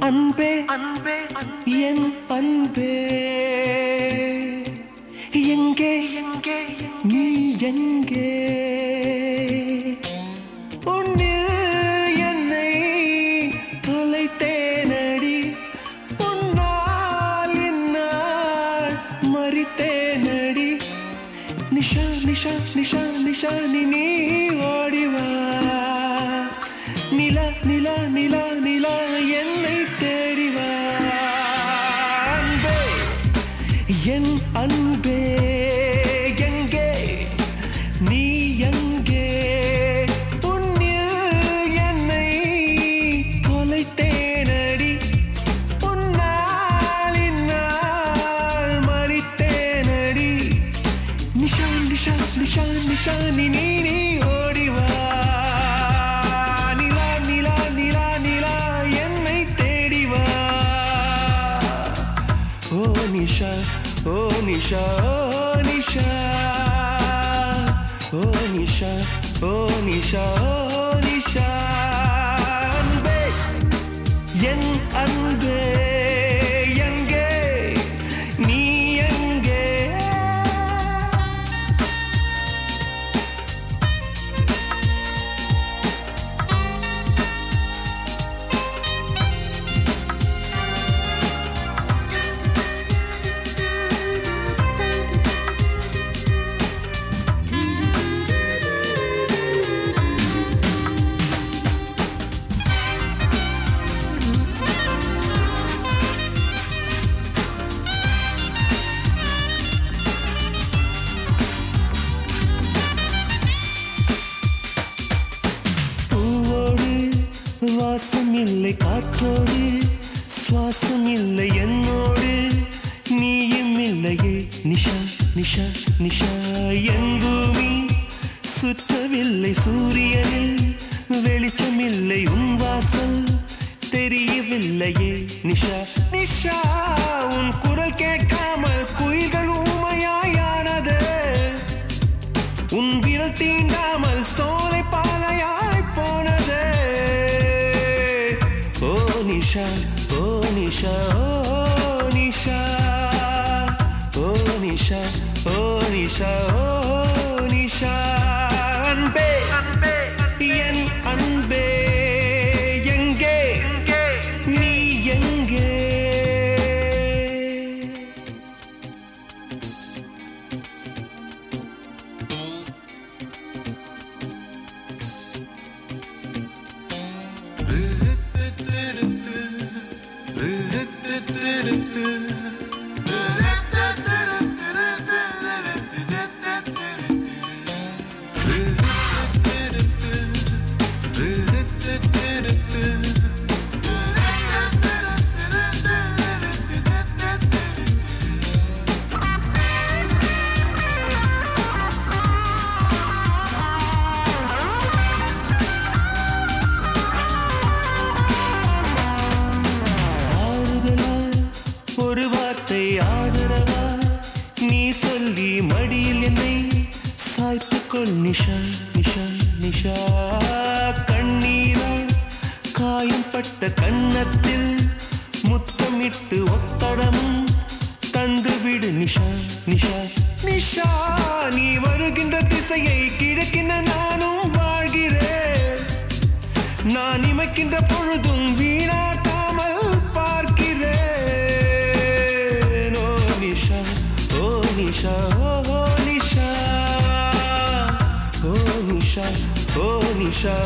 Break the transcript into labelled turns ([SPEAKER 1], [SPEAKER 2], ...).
[SPEAKER 1] அன்பே அன்பே என் அன்பே. எங்கே? எங்கே நீ எங்கே? உன்னில் என்னை தொலைத்தேனடி. உன்னால் என்னால் மறித்தேனடி. நிஷா நிஷா நிஷா நிஷா நீ ஓடிவா. நிலா நிலா நிலா அன்பே எங்கே? நீ எங்கே? உன்னில் என்னை தொலைத்தேனடி உன்னால் இந்நாள் மறித்தேனடி. நிஷா நிஷா நிஷா நிஷா நீ நீ நீ ஓடிவா நிலா நிலா நிலா நிலா என்னை தேடிவா ஓ நிஷா ஓ நிஷா ஓ இல்லை சுவாசம் இல்லை என்னோடு நீயும் இல்லையே. நிஷா நிஷா நிஷா என் பூமி சுற்றவில்லை சூரியனில் வெளிச்சம் இல்லை உன் வாசல் தெரியவில்லையே. நிஷா நிஷா உன் குரல் கேட்காமல் குயில்கள் ஊமையாயானது. உன் விரல் தீண்டாமல் சோலை பாலையாய் போனது. நிஷா ஓ நிஷா ஓ ஆறுதலாய் சொல்லி மடியில் என்னை சாய்த்துக்கொள். நிஷா நிஷா நிஷா. கண்ணீரால் காயம்பட்ட கன்னத்தில் முத்தமிட்டு ஒத்தடமும் தந்துவிடு. நிஷா நிஷா நிஷா நீ வருகின்ற திசையை கிழக்கின நானும் வாழ்கிறேன். நான் இமைக்கின்ற பொழுதும் வீணா ஓ நிஷா